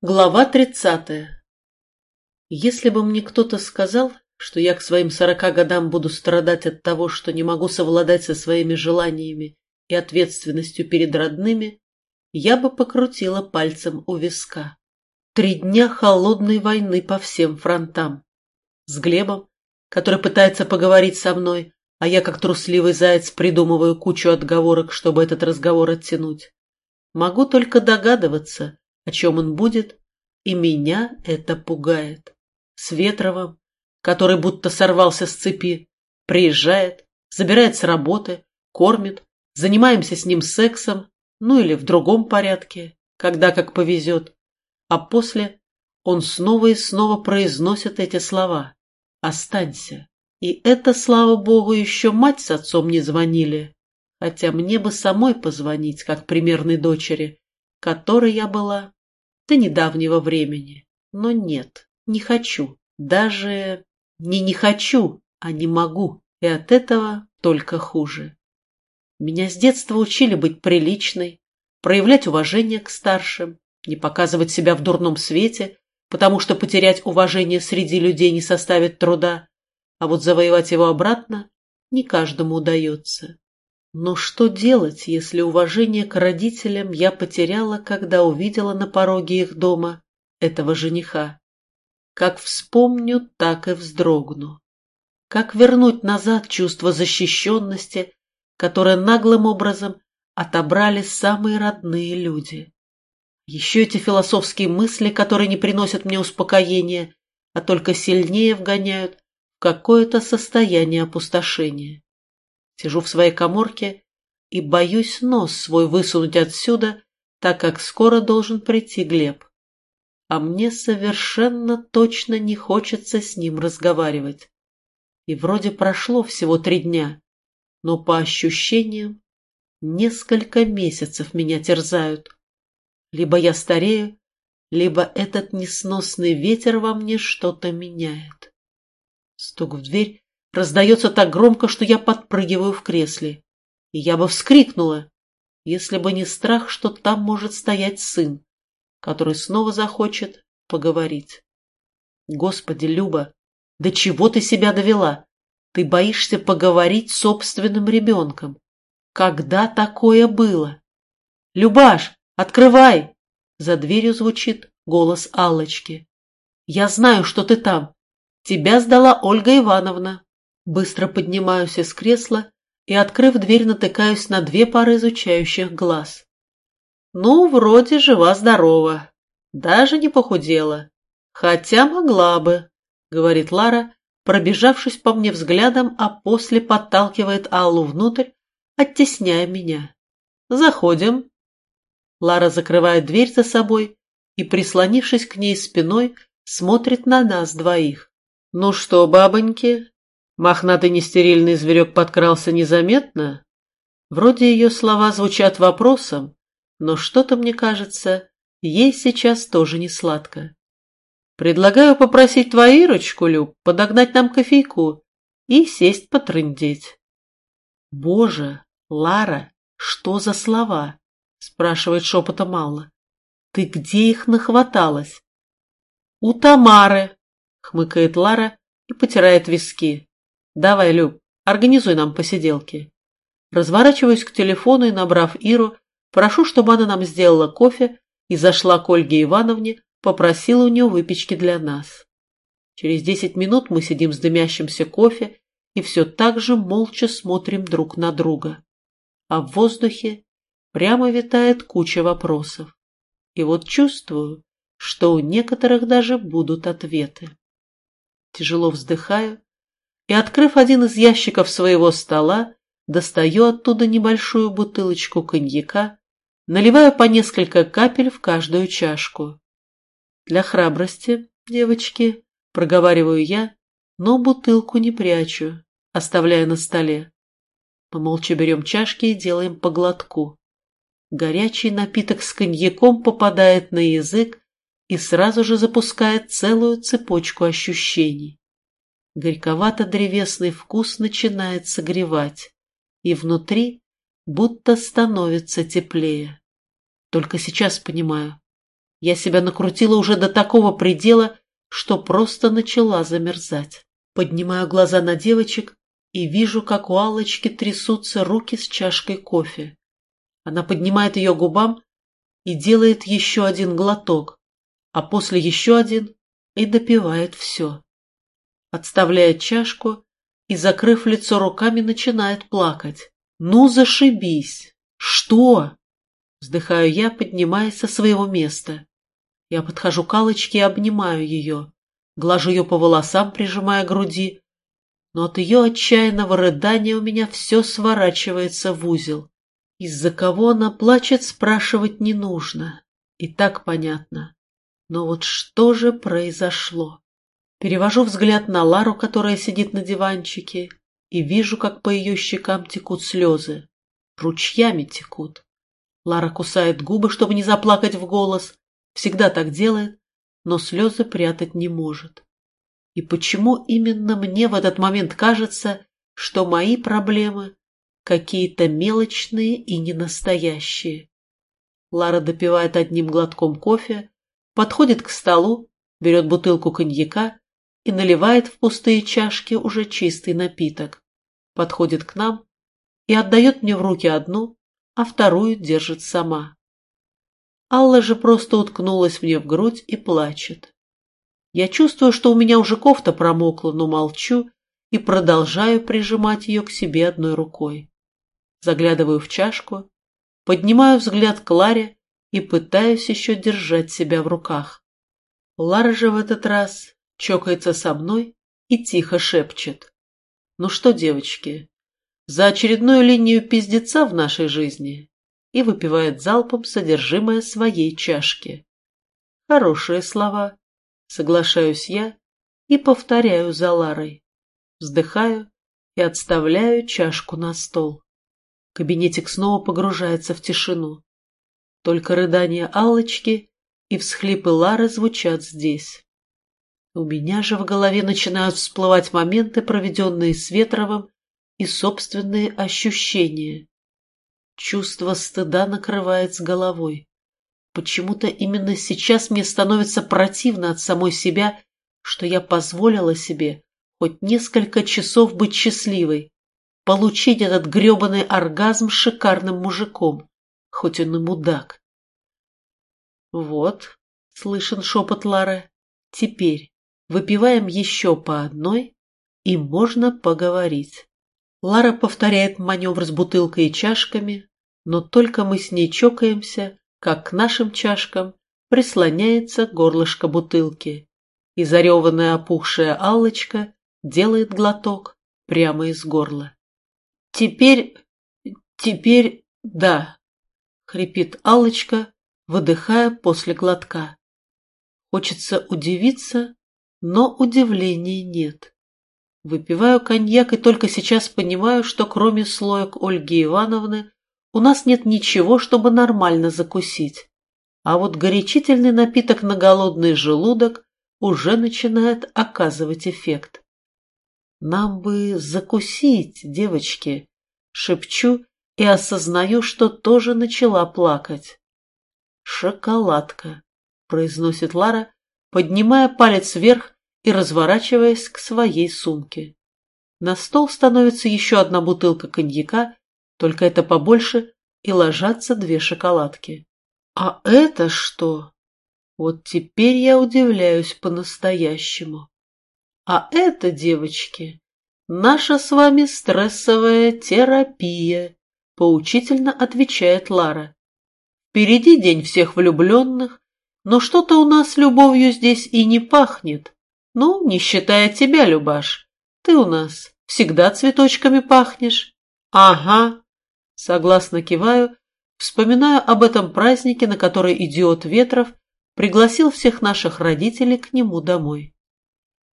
Глава тридцатая Если бы мне кто-то сказал, что я к своим сорока годам буду страдать от того, что не могу совладать со своими желаниями и ответственностью перед родными, я бы покрутила пальцем у виска. Три дня холодной войны по всем фронтам. С Глебом, который пытается поговорить со мной, а я, как трусливый заяц, придумываю кучу отговорок, чтобы этот разговор оттянуть. Могу только догадываться, о чем он будет, и меня это пугает. С Ветровым, который будто сорвался с цепи, приезжает, забирает с работы, кормит, занимаемся с ним сексом, ну или в другом порядке, когда как повезет. А после он снова и снова произносит эти слова «Останься». И это, слава богу, еще мать с отцом не звонили, хотя мне бы самой позвонить, как примерной дочери, которой я была до недавнего времени. Но нет, не хочу. Даже не не хочу, а не могу. И от этого только хуже. Меня с детства учили быть приличной, проявлять уважение к старшим, не показывать себя в дурном свете, потому что потерять уважение среди людей не составит труда, а вот завоевать его обратно не каждому удается. Но что делать, если уважение к родителям я потеряла, когда увидела на пороге их дома этого жениха? Как вспомню, так и вздрогну. Как вернуть назад чувство защищенности, которое наглым образом отобрали самые родные люди? Еще эти философские мысли, которые не приносят мне успокоения, а только сильнее вгоняют в какое-то состояние опустошения. Сижу в своей коморке и боюсь нос свой высунуть отсюда, так как скоро должен прийти Глеб. А мне совершенно точно не хочется с ним разговаривать. И вроде прошло всего три дня, но по ощущениям несколько месяцев меня терзают. Либо я старею, либо этот несносный ветер во мне что-то меняет. Стук в дверь раздается так громко, что я подпрыгиваю в кресле. И я бы вскрикнула, если бы не страх, что там может стоять сын, который снова захочет поговорить. Господи, Люба, до чего ты себя довела? Ты боишься поговорить с собственным ребенком. Когда такое было? Любаш, открывай! За дверью звучит голос Аллочки. Я знаю, что ты там. Тебя сдала Ольга Ивановна. Быстро поднимаюсь из кресла и, открыв дверь, натыкаюсь на две пары изучающих глаз. Ну, вроде жива-здорова. Даже не похудела. Хотя могла бы, говорит Лара, пробежавшись по мне взглядом, а после подталкивает Аллу внутрь, оттесняя меня. Заходим. Лара закрывает дверь за собой и, прислонившись к ней спиной, смотрит на нас двоих. «Ну что, бабоньки, Мохнатый нестерильный зверек подкрался незаметно. Вроде ее слова звучат вопросом, но что-то, мне кажется, ей сейчас тоже не сладко. Предлагаю попросить твою Ирочку, Люб, подогнать нам кофейку и сесть потрындеть. Боже, Лара, что за слова? Спрашивает шепотом Алла. Ты где их нахваталась? У Тамары, хмыкает Лара и потирает виски. «Давай, Люб, организуй нам посиделки». Разворачиваюсь к телефону и, набрав Иру, прошу, чтобы она нам сделала кофе и зашла к Ольге Ивановне, попросила у нее выпечки для нас. Через десять минут мы сидим с дымящимся кофе и все так же молча смотрим друг на друга. А в воздухе прямо витает куча вопросов. И вот чувствую, что у некоторых даже будут ответы. Тяжело вздыхаю и, открыв один из ящиков своего стола, достаю оттуда небольшую бутылочку коньяка, наливаю по несколько капель в каждую чашку. Для храбрости, девочки, проговариваю я, но бутылку не прячу, оставляя на столе. Мы молча берем чашки и делаем по глотку. Горячий напиток с коньяком попадает на язык и сразу же запускает целую цепочку ощущений. Горьковато-древесный вкус начинает согревать, и внутри будто становится теплее. Только сейчас понимаю, Я себя накрутила уже до такого предела, что просто начала замерзать. Поднимаю глаза на девочек и вижу, как у Аллочки трясутся руки с чашкой кофе. Она поднимает ее губам и делает еще один глоток, а после еще один и допивает все. Отставляет чашку и, закрыв лицо руками, начинает плакать. «Ну, зашибись! Что?» Вздыхаю я, поднимаясь со своего места. Я подхожу к Аллочке и обнимаю ее, глажу ее по волосам, прижимая груди, но от ее отчаянного рыдания у меня все сворачивается в узел. Из-за кого она плачет, спрашивать не нужно. И так понятно. Но вот что же произошло? Перевожу взгляд на Лару, которая сидит на диванчике, и вижу, как по ее щекам текут слезы. Ручьями текут. Лара кусает губы, чтобы не заплакать в голос. Всегда так делает, но слезы прятать не может. И почему именно мне в этот момент кажется, что мои проблемы какие-то мелочные и ненастоящие? Лара допивает одним глотком кофе, подходит к столу, берет бутылку коньяка и наливает в пустые чашки уже чистый напиток. Подходит к нам и отдает мне в руки одну, а вторую держит сама. Алла же просто уткнулась мне в грудь и плачет. Я чувствую, что у меня уже кофта промокла, но молчу и продолжаю прижимать ее к себе одной рукой. Заглядываю в чашку, поднимаю взгляд к Ларе и пытаюсь еще держать себя в руках. Лара же в этот раз чокается со мной и тихо шепчет. «Ну что, девочки, за очередную линию пиздеца в нашей жизни?» и выпивает залпом содержимое своей чашки. Хорошие слова, Соглашаюсь я и повторяю за Ларой. Вздыхаю и отставляю чашку на стол. Кабинетик снова погружается в тишину. Только рыдания Аллочки и всхлипы Лары звучат здесь. У меня же в голове начинают всплывать моменты, проведенные с Ветровым, и собственные ощущения. Чувство стыда накрывает с головой. Почему-то именно сейчас мне становится противно от самой себя, что я позволила себе хоть несколько часов быть счастливой, получить этот гребаный оргазм шикарным мужиком, хоть он и мудак. Вот, слышен шепот Лары, теперь выпиваем еще по одной, и можно поговорить. Лара повторяет маневр с бутылкой и чашками, но только мы с ней чокаемся, как к нашим чашкам прислоняется горлышко бутылки, и зареванная опухшая Аллочка делает глоток прямо из горла. «Теперь... теперь... да», — хрипит Аллочка, выдыхая после глотка. Хочется удивиться, но удивления нет. Выпиваю коньяк и только сейчас понимаю, что кроме слоек Ольги Ивановны у нас нет ничего, чтобы нормально закусить. А вот горячительный напиток на голодный желудок уже начинает оказывать эффект. Нам бы закусить, девочки, шепчу и осознаю, что тоже начала плакать. Шоколадка, произносит Лара, поднимая палец вверх и разворачиваясь к своей сумке. На стол становится еще одна бутылка коньяка только это побольше, и ложатся две шоколадки. А это что? Вот теперь я удивляюсь по-настоящему. А это, девочки, наша с вами стрессовая терапия, поучительно отвечает Лара. Впереди день всех влюбленных, но что-то у нас любовью здесь и не пахнет. Ну, не считая тебя, Любаш. Ты у нас всегда цветочками пахнешь. Ага, Согласно киваю, вспоминаю об этом празднике, на который идиот Ветров пригласил всех наших родителей к нему домой.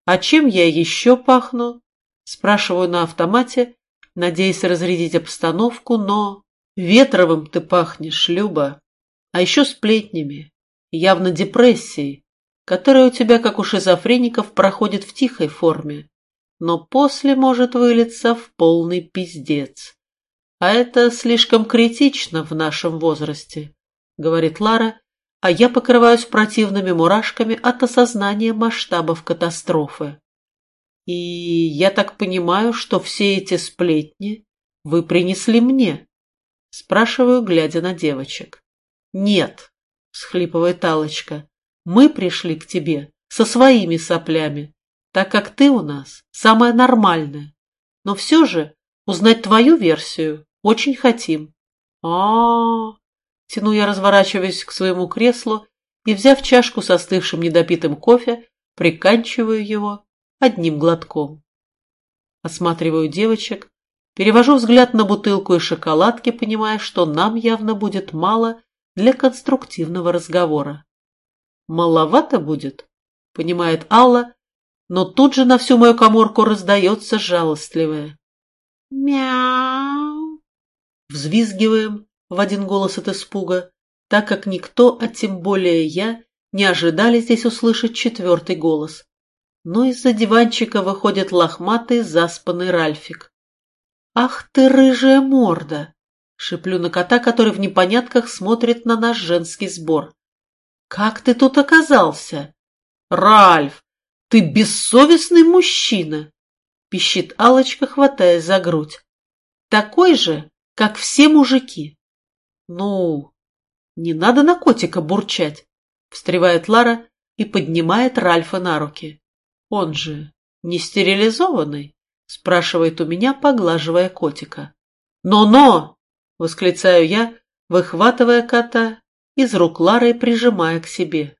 «А чем я еще пахну?» Спрашиваю на автомате, надеясь разрядить обстановку, но... Ветровым ты пахнешь, Люба. А еще сплетнями, явно депрессией, которая у тебя, как у шизофреников, проходит в тихой форме, но после может вылиться в полный пиздец. А это слишком критично в нашем возрасте, говорит Лара, а я покрываюсь противными мурашками от осознания масштабов катастрофы. И я так понимаю, что все эти сплетни вы принесли мне? Спрашиваю, глядя на девочек. Нет, схлипывает Алочка, мы пришли к тебе со своими соплями, так как ты у нас самая нормальная. Но все же узнать твою версию очень хотим. а а, -а Тяну я, разворачиваясь к своему креслу и, взяв чашку со остывшим недопитым кофе, приканчиваю его одним глотком. Осматриваю девочек, перевожу взгляд на бутылку и шоколадки, понимая, что нам явно будет мало для конструктивного разговора. «Маловато будет?» — понимает Алла, но тут же на всю мою коморку раздается жалостливое. «Мяу!» Взвизгиваем в один голос от испуга, так как никто, а тем более я, не ожидали здесь услышать четвертый голос. Но из-за диванчика выходит лохматый заспанный Ральфик. «Ах ты, рыжая морда!» — шиплю на кота, который в непонятках смотрит на наш женский сбор. «Как ты тут оказался?» «Ральф, ты бессовестный мужчина!» — пищит алочка хватаясь за грудь. «Такой же, как все мужики!» «Ну, не надо на котика бурчать!» — встревает Лара и поднимает Ральфа на руки. «Он же не стерилизованный?» — спрашивает у меня, поглаживая котика. «Но-но!» — восклицаю я, выхватывая кота из рук Лары и прижимая к себе.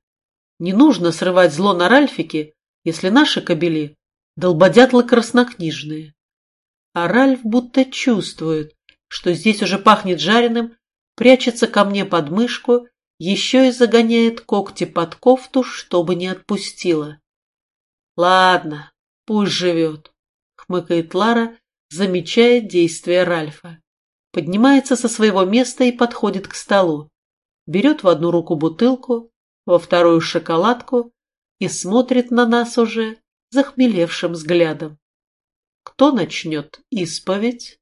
«Не нужно срывать зло на Ральфике, если наши кобели — долбодятлы краснокнижные». А Ральф будто чувствует, что здесь уже пахнет жареным, прячется ко мне под мышку, еще и загоняет когти под кофту, чтобы не отпустила. «Ладно, пусть живет», — хмыкает Лара, замечая действия Ральфа. Поднимается со своего места и подходит к столу. Берет в одну руку бутылку, во вторую шоколадку и смотрит на нас уже захмелевшим взглядом. Кто начнет исповедь?